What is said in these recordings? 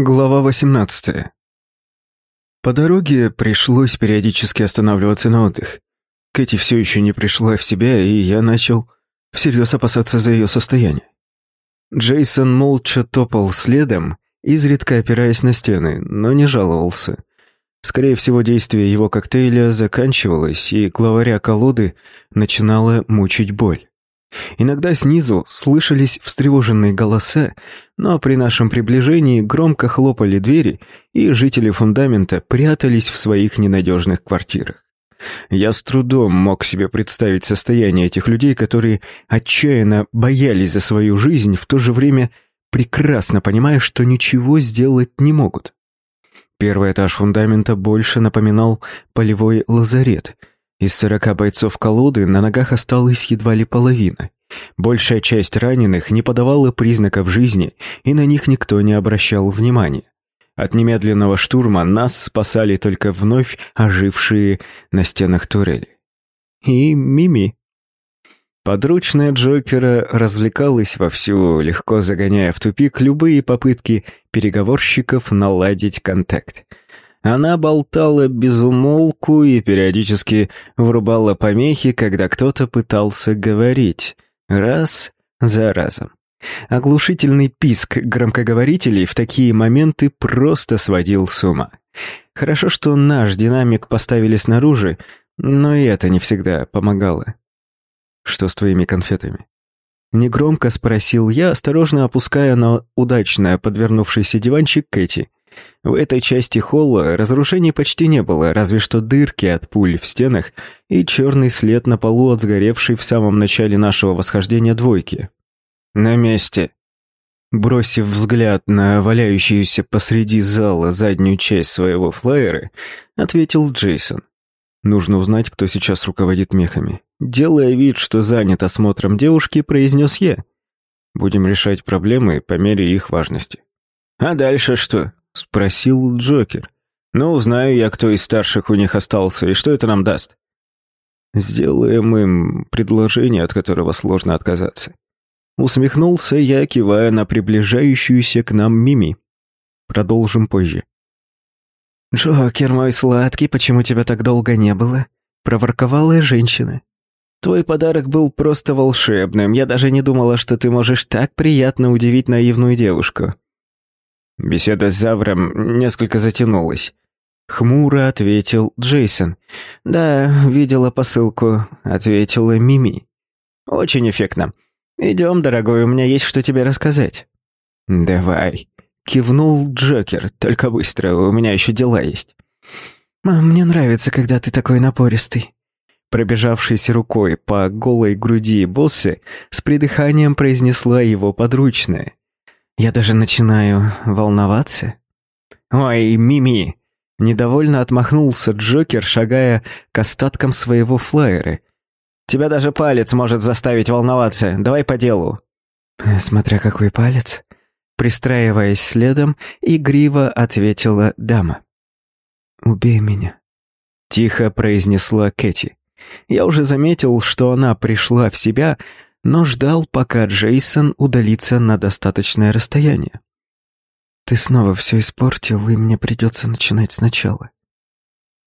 Глава 18. По дороге пришлось периодически останавливаться на отдых. Кэти все еще не пришла в себя, и я начал всерьез опасаться за ее состояние. Джейсон молча топал следом, изредка опираясь на стены, но не жаловался. Скорее всего, действие его коктейля заканчивалось, и главаря колоды начинала мучить боль. Иногда снизу слышались встревоженные голоса, но при нашем приближении громко хлопали двери, и жители фундамента прятались в своих ненадежных квартирах. Я с трудом мог себе представить состояние этих людей, которые отчаянно боялись за свою жизнь, в то же время прекрасно понимая, что ничего сделать не могут. Первый этаж фундамента больше напоминал полевой лазарет — из сорока бойцов колоды на ногах осталась едва ли половина. Большая часть раненых не подавала признаков жизни, и на них никто не обращал внимания. От немедленного штурма нас спасали только вновь ожившие на стенах турели. И Мими. Подручная Джокера развлекалась вовсю, легко загоняя в тупик любые попытки переговорщиков наладить контакт. Она болтала без умолку и периодически врубала помехи, когда кто-то пытался говорить. Раз за разом. Оглушительный писк громкоговорителей в такие моменты просто сводил с ума. Хорошо, что наш динамик поставили снаружи, но и это не всегда помогало. «Что с твоими конфетами?» Негромко спросил я, осторожно опуская на удачно подвернувшийся диванчик Кэти. В этой части холла разрушений почти не было, разве что дырки от пуль в стенах и черный след на полу от сгоревшей в самом начале нашего восхождения двойки. «На месте», Бросив взгляд на валяющуюся посреди зала заднюю часть своего флайера, ответил Джейсон. «Нужно узнать, кто сейчас руководит мехами». Делая вид, что занят осмотром девушки, произнес я. «Будем решать проблемы по мере их важности». «А дальше что?» — спросил Джокер. «Ну, узнаю я, кто из старших у них остался, и что это нам даст?» «Сделаем им предложение, от которого сложно отказаться». Усмехнулся я, кивая на приближающуюся к нам Мими. Продолжим позже. «Джокер мой сладкий, почему тебя так долго не было?» — проворковала женщина. «Твой подарок был просто волшебным. Я даже не думала, что ты можешь так приятно удивить наивную девушку». Беседа с Завром несколько затянулась. Хмуро ответил Джейсон. «Да, видела посылку», — ответила Мими. «Очень эффектно. Идем, дорогой, у меня есть что тебе рассказать». «Давай», — кивнул Джокер, «только быстро, у меня еще дела есть». «Мам, мне нравится, когда ты такой напористый». Пробежавшись рукой по голой груди боссы, с придыханием произнесла его подручная. Я даже начинаю волноваться. «Ой, Мими!» Недовольно отмахнулся Джокер, шагая к остаткам своего флайера. «Тебя даже палец может заставить волноваться. Давай по делу». «Смотря какой палец». Пристраиваясь следом, игриво ответила дама. «Убей меня», — тихо произнесла Кэти. Я уже заметил, что она пришла в себя, но ждал, пока Джейсон удалится на достаточное расстояние. «Ты снова все испортил, и мне придется начинать сначала».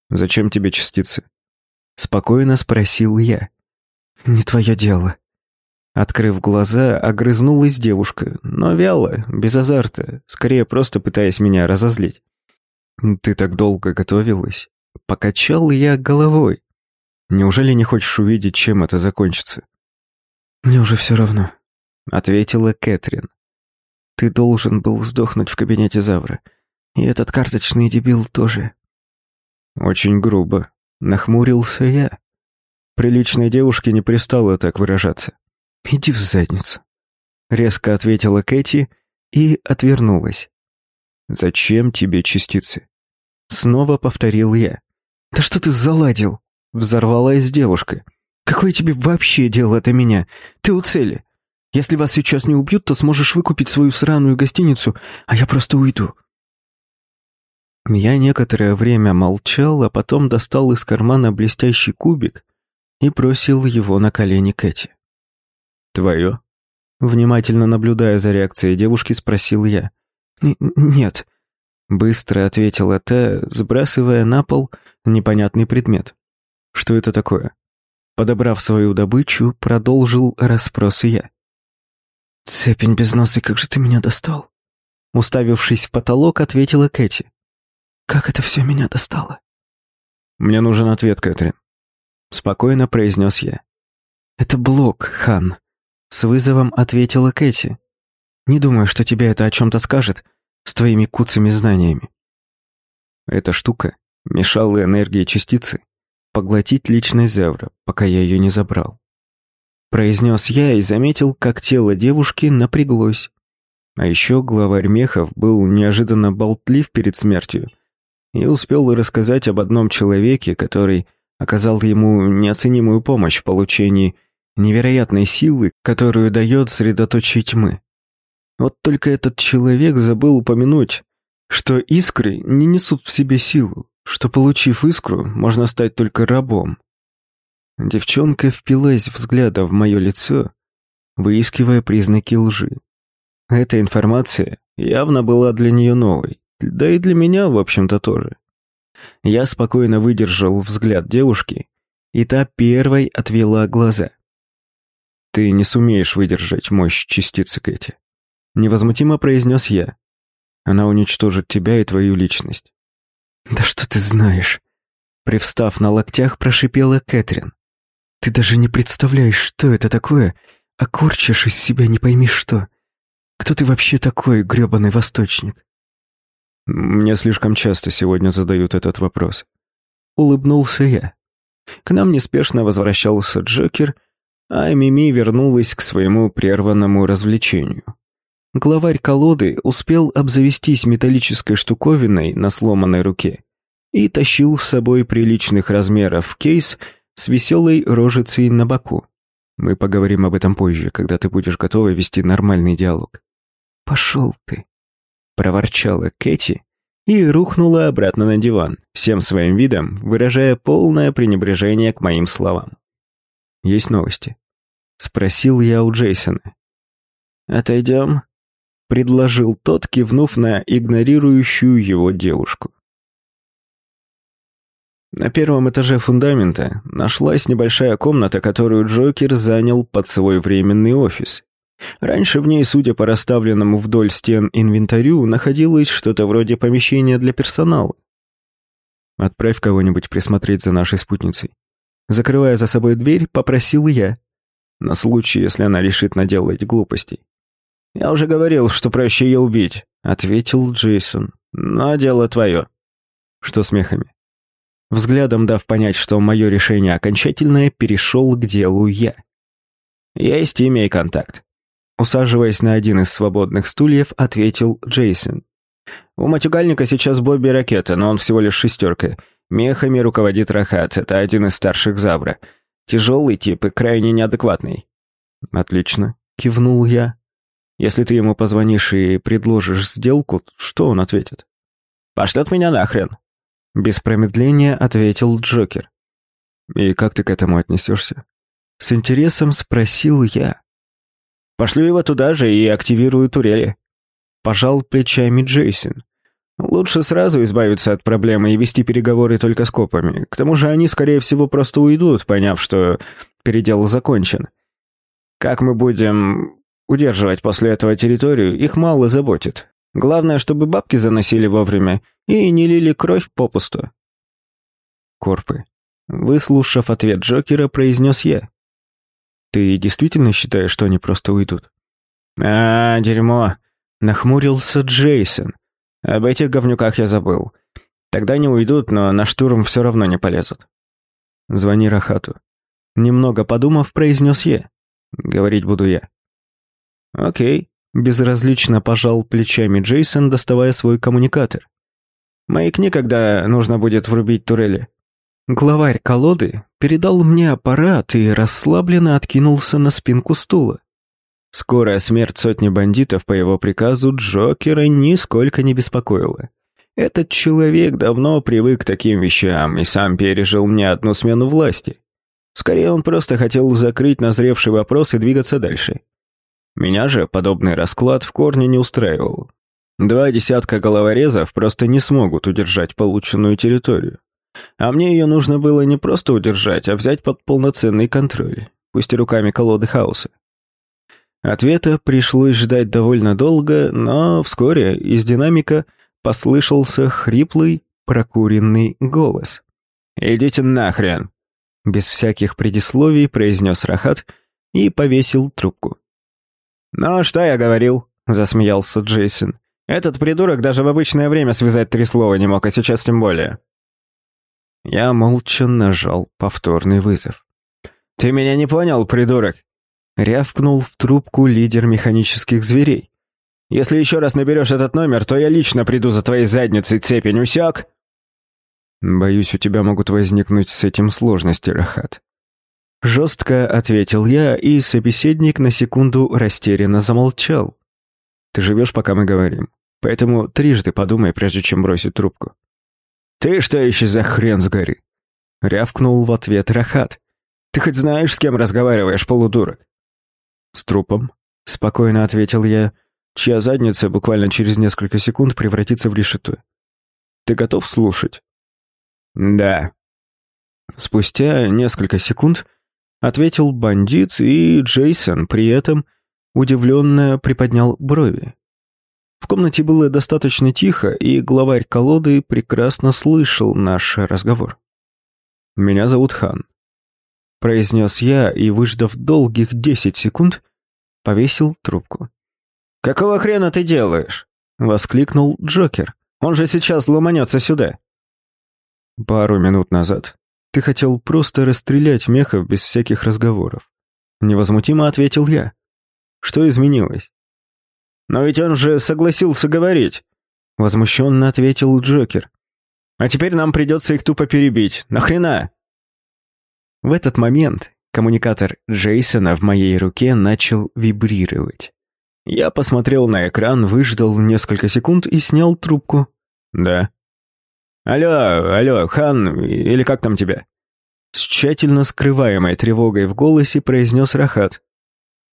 «Зачем тебе частицы?» Спокойно спросил я. «Не твое дело». Открыв глаза, огрызнулась девушка, но вяло, без азарта, скорее просто пытаясь меня разозлить. «Ты так долго готовилась?» Покачал я головой. «Неужели не хочешь увидеть, чем это закончится?» «Мне уже все равно», — ответила Кэтрин. «Ты должен был сдохнуть в кабинете Завра. И этот карточный дебил тоже». «Очень грубо», — нахмурился я. Приличной девушке не пристало так выражаться. «Иди в задницу», — резко ответила Кэти и отвернулась. «Зачем тебе частицы?» Снова повторил я. «Да что ты заладил?» — взорвалась девушка. Какое тебе вообще дело до меня? Ты у цели. Если вас сейчас не убьют, то сможешь выкупить свою сраную гостиницу, а я просто уйду». Я некоторое время молчал, а потом достал из кармана блестящий кубик и бросил его на колени Кэти. «Твое?» Внимательно наблюдая за реакцией девушки, спросил я. «Нет», Быстро ответила та, сбрасывая на пол непонятный предмет. Что это такое? Подобрав свою добычу, продолжил расспросы я. «Цепень без носа, как же ты меня достал?» Уставившись в потолок, ответила Кэти. «Как это все меня достало?» «Мне нужен ответ, Кэтрин», — спокойно произнес я. «Это блок, Хан», — с вызовом ответила Кэти. «Не думаю, что тебе это о чем-то скажет с твоими куцами знаниями». Эта штука мешала энергии частицы поглотить личность Зевра, пока я ее не забрал. Произнес я и заметил, как тело девушки напряглось. А еще главарь Мехов был неожиданно болтлив перед смертью и успел рассказать об одном человеке, который оказал ему неоценимую помощь в получении невероятной силы, которую дает средоточие тьмы. Вот только этот человек забыл упомянуть, что искры не несут в себе силу, что, получив искру, можно стать только рабом. Девчонка впилась взглядом в мое лицо, выискивая признаки лжи. Эта информация явно была для нее новой, да и для меня, в общем-то, тоже. Я спокойно выдержал взгляд девушки, и та первой отвела глаза. «Ты не сумеешь выдержать мощь частицы Кэти», — невозмутимо произнес я. «Она уничтожит тебя и твою личность». «Да что ты знаешь?» Привстав на локтях, прошипела Кэтрин. «Ты даже не представляешь, что это такое, а корчишь из себя не пойми что. Кто ты вообще такой, грёбаный восточник?» Мне слишком часто сегодня задают этот вопрос. Улыбнулся я. К нам неспешно возвращался Джокер, а Мими вернулась к своему прерванному развлечению. Главарь колоды успел обзавестись металлической штуковиной на сломанной руке и тащил с собой приличных размеров кейс с веселой рожицей на боку. Мы поговорим об этом позже, когда ты будешь готова вести нормальный диалог. «Пошел ты», проворчала Кэти и рухнула обратно на диван, всем своим видом выражая полное пренебрежение к моим словам. «Есть новости?» — спросил я у Джейсона. «Отойдем?» — предложил тот, кивнув на игнорирующую его девушку. На первом этаже фундамента нашлась небольшая комната, которую Джокер занял под свой временный офис. Раньше в ней, судя по расставленному вдоль стен инвентарю, находилось что-то вроде помещения для персонала. «Отправь кого-нибудь присмотреть за нашей спутницей». Закрывая за собой дверь, попросил я, на случай, если она решит наделать глупостей. «Я уже говорил, что проще ее убить», — ответил Джейсон. «Но дело твое». «Что с мехами?» Взглядом дав понять, что мое решение окончательное, перешел к делу я. «Есть имя и контакт. Усаживаясь на один из свободных стульев, ответил Джейсон. «У матюгальника сейчас Бобби Ракета, но он всего лишь шестерка. Мехами руководит Рахат, это один из старших Забра. Тяжелый тип и крайне неадекватный». «Отлично», — кивнул я. «Если ты ему позвонишь и предложишь сделку, что он ответит?» «Пошлет меня нахрен», — без промедления ответил Джокер. «И как ты к этому отнесешься?» С интересом спросил я. Пошлю его туда же и активирую турели. Пожал плечами Джейсон. Лучше сразу избавиться от проблемы и вести переговоры только с копами. К тому же они, скорее всего, просто уйдут, поняв, что передел закончен. Как мы будем удерживать после этого территорию, их мало заботит. Главное, чтобы бабки заносили вовремя и не лили кровь попусту. Корпы. Выслушав ответ Джокера, произнес я. Ты действительно считаешь, что они просто уйдут? А, дерьмо. Нахмурился Джейсон. Об этих говнюках я забыл. Тогда они уйдут, но на штурм все равно не полезут. Звони Рахату. Немного подумав, произнес я. Говорить буду я. Окей. Безразлично пожал плечами Джейсон, доставая свой коммуникатор. Маякни, когда нужно будет врубить турели. Главарь колоды передал мне аппарат и расслабленно откинулся на спинку стула. Скорая смерть сотни бандитов по его приказу Джокера нисколько не беспокоила. Этот человек давно привык к таким вещам и сам пережил не одну смену власти. Скорее, он просто хотел закрыть назревший вопрос и двигаться дальше. Меня же подобный расклад в корне не устраивал. Два десятка головорезов просто не смогут удержать полученную территорию. А мне ее нужно было не просто удержать, а взять под полноценный контроль, пусть и руками колоды хаоса. Ответа пришлось ждать довольно долго, но вскоре из динамика послышался хриплый, прокуренный голос. «Идите нахрен!» Без всяких предисловий произнес Рахат и повесил трубку. «Ну, что я говорил?» — засмеялся Джейсон. «Этот придурок даже в обычное время связать три слова не мог, а сейчас тем более». Я молча нажал повторный вызов. «Ты меня не понял, придурок?» Рявкнул в трубку лидер механических зверей. «Если еще раз наберешь этот номер, то я лично приду за твоей задницей, цепень, усек?» «Боюсь, у тебя могут возникнуть с этим сложности, Рахат». Жестко ответил я, и собеседник на секунду растерянно замолчал. «Ты живешь, пока мы говорим, поэтому трижды подумай, прежде чем бросить трубку». «Ты что еще за хрен с горы?» Рявкнул в ответ Рахат. «Ты хоть знаешь, с кем разговариваешь, полудурок?» «С трупом», — спокойно ответил я, чья задница буквально через несколько секунд превратится в решето. «Ты готов слушать?» «Да». Спустя несколько секунд ответил бандит, и Джейсон при этом удивленно приподнял брови. В комнате было достаточно тихо, и главарь колоды прекрасно слышал наш разговор. «Меня зовут Хан», — произнес я и, выждав долгих десять секунд, повесил трубку. «Какого хрена ты делаешь?» — воскликнул Джокер. «Он же сейчас ломанется сюда». «Пару минут назад ты хотел просто расстрелять мехов без всяких разговоров». Невозмутимо ответил я. «Что изменилось?» «Но ведь он же согласился говорить», — возмущенно ответил Джокер. «А теперь нам придется их тупо перебить. Нахрена?» В этот момент коммуникатор Джейсона в моей руке начал вибрировать. Я посмотрел на экран, выждал несколько секунд и снял трубку. «Да». «Алло, алло, Хан, или как там тебя?» С тщательно скрываемой тревогой в голосе произнес Рахат.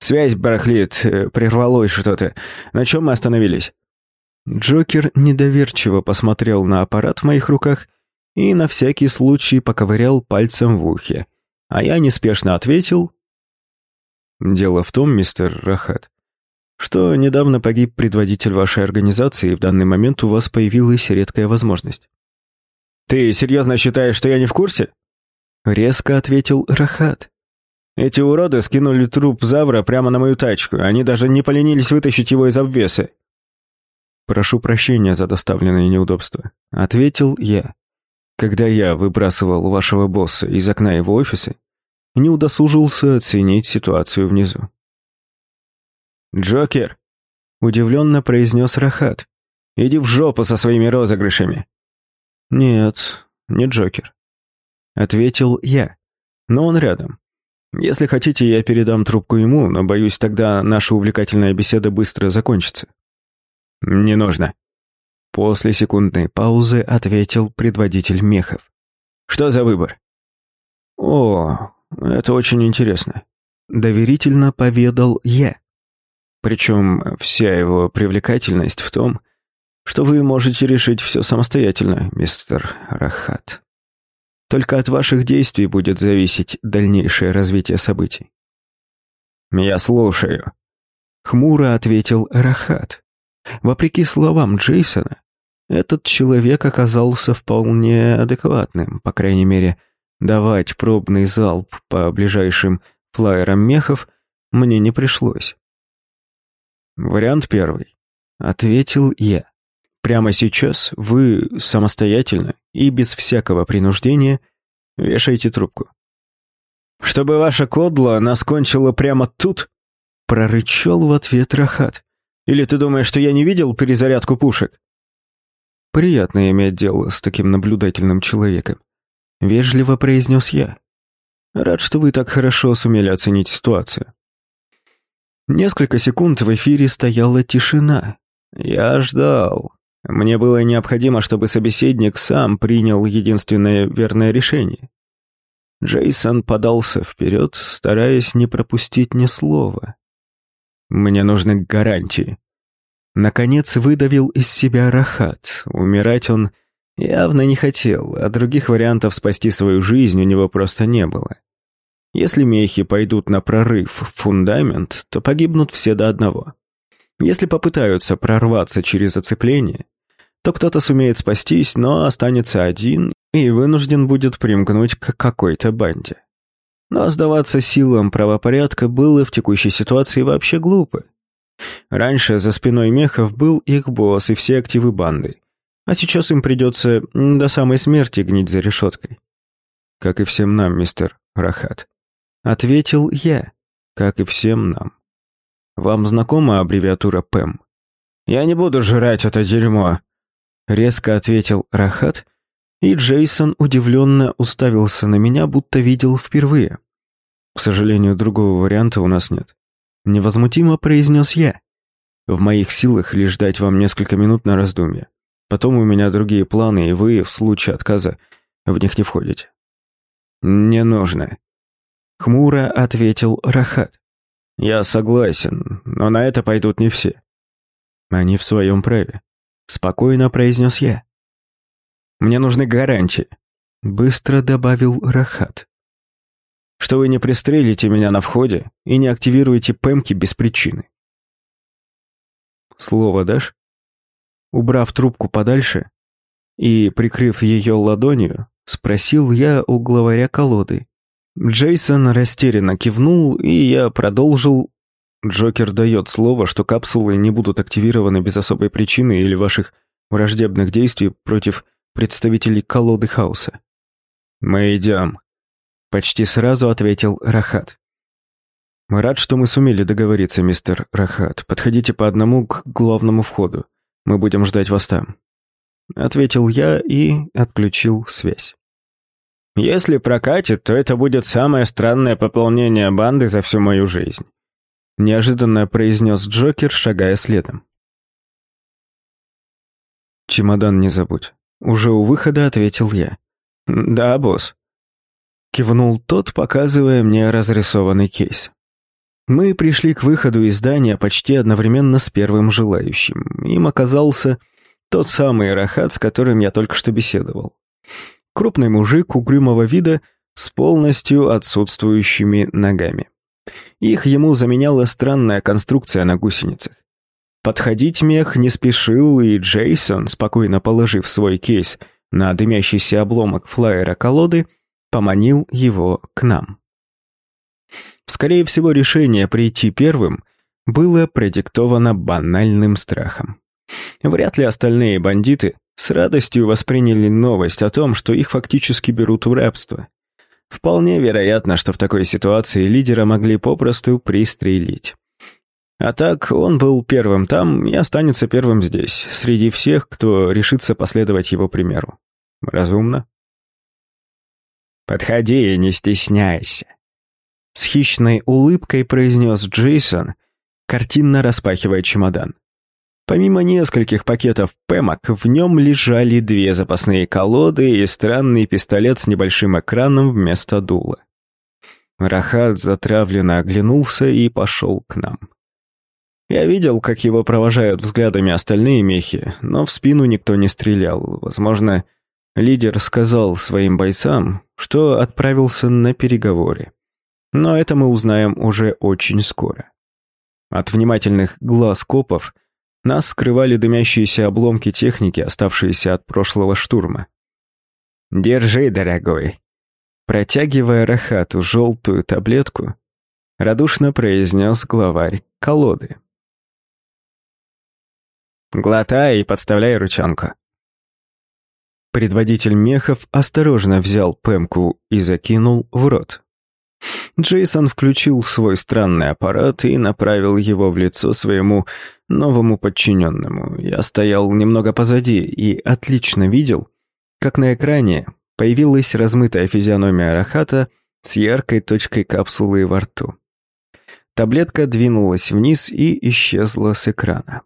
«Связь барахлит, э, прервалось что-то. На чем мы остановились?» Джокер недоверчиво посмотрел на аппарат в моих руках и на всякий случай поковырял пальцем в ухе. А я неспешно ответил. «Дело в том, мистер Рахат, что недавно погиб предводитель вашей организации, и в данный момент у вас появилась редкая возможность». «Ты серьезно считаешь, что я не в курсе?» Резко ответил Рахат. Эти уроды скинули труп Завра прямо на мою тачку. Они даже не поленились вытащить его из обвеса. «Прошу прощения за доставленные неудобства», — ответил я. «Когда я выбрасывал вашего босса из окна его офиса, не удосужился оценить ситуацию внизу». «Джокер», — удивленно произнес Рахат, — «иди в жопу со своими розыгрышами». «Нет, не Джокер», — ответил я, но он рядом. Если хотите, я передам трубку ему, но боюсь, тогда наша увлекательная беседа быстро закончится. Не нужно. После секундной паузы ответил предводитель мехов. Что за выбор? О, это очень интересно. Доверительно поведал я. Причем вся его привлекательность в том, что вы можете решить все самостоятельно, мистер Рахат. Только от ваших действий будет зависеть дальнейшее развитие событий. «Я слушаю», — хмуро ответил Рахат. Вопреки словам Джейсона, этот человек оказался вполне адекватным, по крайней мере, давать пробный залп по ближайшим флайерам мехов мне не пришлось. «Вариант первый», — ответил я. Прямо сейчас вы самостоятельно и без всякого принуждения вешаете трубку. «Чтобы ваша кодла нас кончила прямо тут?» Прорычал в ответ Рахат. «Или ты думаешь, что я не видел перезарядку пушек?» «Приятно иметь дело с таким наблюдательным человеком», — вежливо произнес я. «Рад, что вы так хорошо сумели оценить ситуацию». Несколько секунд в эфире стояла тишина. Я ждал. Мне было необходимо, чтобы собеседник сам принял единственное верное решение. Джейсон подался вперед, стараясь не пропустить ни слова. «Мне нужны гарантии», Наконец выдавил из себя Рахат. Умирать он явно не хотел, а других вариантов спасти свою жизнь у него просто не было. Если мехи пойдут на прорыв в фундамент, то погибнут все до одного. Если попытаются прорваться через оцепление, то кто-то сумеет спастись, но останется один и вынужден будет примкнуть к какой-то банде. Но сдаваться силам правопорядка было в текущей ситуации вообще глупо. Раньше за спиной мехов был их босс и все активы банды, а сейчас им придется до самой смерти гнить за решеткой. Как и всем нам, мистер Рахат. Ответил я, как и всем нам. Вам знакома аббревиатура ПЭМ? Я не буду жрать это дерьмо, резко ответил Рахат, и Джейсон удивленно уставился на меня, будто видел впервые. К сожалению, другого варианта у нас нет. Невозмутимо произнес я. В моих силах лишь дать вам несколько минут на раздумье. Потом у меня другие планы, и вы, в случае отказа, в них не входите. «Не нужно», — хмуро ответил Рахат. «Я согласен, но на это пойдут не все». «Они в своем праве», — спокойно произнес я. Мне нужны гарантии», — быстро добавил Рахат. «Что вы не пристрелите меня на входе и не активируете пэмки без причины». «Слово дашь?» Убрав трубку подальше и прикрыв ее ладонью, спросил я у главаря колоды. Джейсон растерянно кивнул, и я продолжил. Джокер дает слово, что капсулы не будут активированы без особой причины или ваших враждебных действий против представителей колоды хаоса. «Мы идем», — почти сразу ответил Рахат. «Рад, что мы сумели договориться, мистер Рахат. Подходите по одному к главному входу. Мы будем ждать вас там». Ответил я и отключил связь. «Если прокатит, то это будет самое странное пополнение банды за всю мою жизнь», неожиданно произнес Джокер, шагая следом. «Чемодан не забудь», уже у выхода ответил я. «Да, босс». Кивнул тот, показывая мне разрисованный кейс. Мы пришли к выходу из здания почти одновременно с первым желающим. Им оказался тот самый Рахат, с которым я только что беседовал. Крупный мужик угрюмого вида с полностью отсутствующими ногами. Их ему заменяла странная конструкция на гусеницах. Подходить мех не спешил, и Джейсон, спокойно положив свой кейс на дымящийся обломок флайера колоды, поманил его к нам. Скорее всего, решение прийти первым было продиктовано банальным страхом. Вряд ли остальные бандиты с радостью восприняли новость о том, что их фактически берут в рабство. Вполне вероятно, что в такой ситуации лидера могли попросту пристрелить. А так, он был первым там и останется первым здесь, среди всех, кто решится последовать его примеру. Разумно? «Подходи не стесняйся», — с хищной улыбкой произнес Джейсон, картинно распахивая чемодан. Помимо нескольких пакетов пэмок, в нем лежали две запасные колоды и странный пистолет с небольшим экраном вместо дула. Рахат затравленно оглянулся и пошел к нам. Я видел, как его провожают взглядами остальные мехи, но в спину никто не стрелял. Возможно, лидер сказал своим бойцам, что отправился на переговоры. Но это мы узнаем уже очень скоро. От внимательных глаз копов нас скрывали дымящиеся обломки техники, оставшиеся от прошлого штурма. «Держи, дорогой!» Протягивая Рахату желтую таблетку, радушно произнес главарь колоды. Глотай и подставляй ручонку. Предводитель мехов осторожно взял пемку и закинул в рот. Джейсон включил свой странный аппарат и направил его в лицо своему новому подчиненному. Я стоял немного позади и отлично видел, как на экране появилась размытая физиономия Рахата с яркой точкой капсулы во рту. Таблетка двинулась вниз и исчезла с экрана.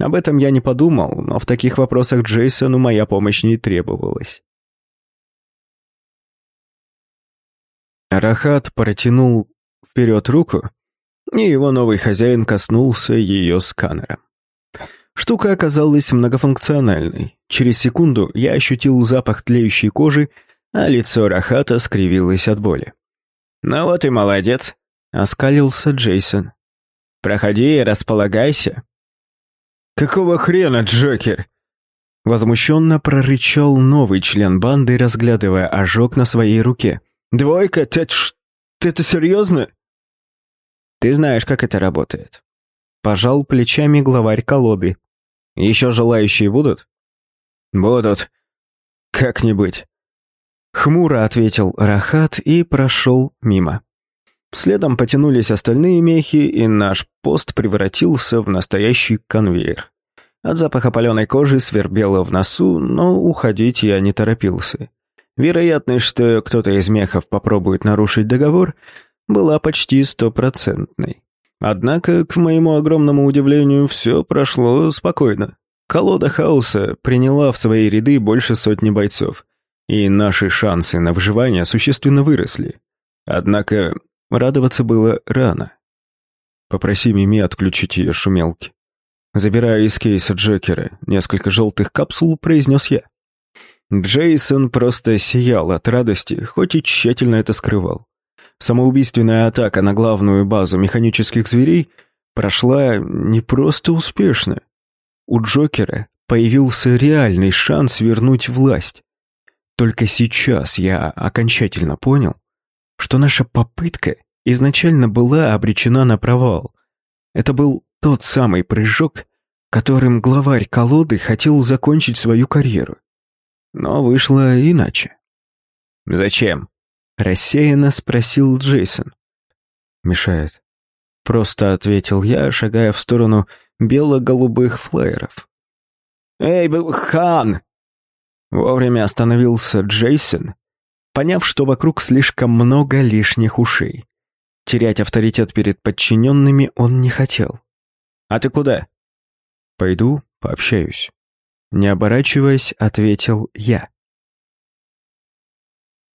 Об этом я не подумал, но в таких вопросах Джейсону моя помощь не требовалась. Рахат протянул вперед руку, и его новый хозяин коснулся ее сканера. Штука оказалась многофункциональной. Через секунду я ощутил запах тлеющей кожи, а лицо Рахата скривилось от боли. «Ну вот и молодец», — оскалился Джейсон. «Проходи и располагайся». «Какого хрена, Джокер?» Возмущенно прорычал новый член банды, разглядывая ожог на своей руке. «Двойка? Ты, это серьезно?» «Ты знаешь, как это работает». Пожал плечами главарь колоды. «Еще желающие будут?» «Будут. Как-нибудь». Хмуро ответил Рахат и прошел мимо. Следом потянулись остальные мехи, и наш пост превратился в настоящий конвейер. От запаха паленой кожи свербело в носу, но уходить я не торопился. Вероятность, что кто-то из мехов попробует нарушить договор, была почти стопроцентной. Однако, к моему огромному удивлению, все прошло спокойно. Колода хаоса приняла в свои ряды больше сотни бойцов, и наши шансы на выживание существенно выросли. Однако радоваться было рано. Попроси Мими отключить ее шумелки. Забирая из кейса Джокера несколько желтых капсул, произнес я. Джейсон просто сиял от радости, хоть и тщательно это скрывал. Самоубийственная атака на главную базу механических зверей прошла не просто успешно. У Джокера появился реальный шанс вернуть власть. Только сейчас я окончательно понял, что наша попытка изначально была обречена на провал. Это был тот самый прыжок, которым главарь колоды хотел закончить свою карьеру. Но вышло иначе. «Зачем?» Рассеянно спросил Джейсон. «Мешает». Просто ответил я, шагая в сторону бело-голубых флееров. «Эй, хан!» Вовремя остановился Джейсон, поняв, что вокруг слишком много лишних ушей. Терять авторитет перед подчиненными он не хотел. «А ты куда?» «Пойду, пообщаюсь». Не оборачиваясь, ответил я.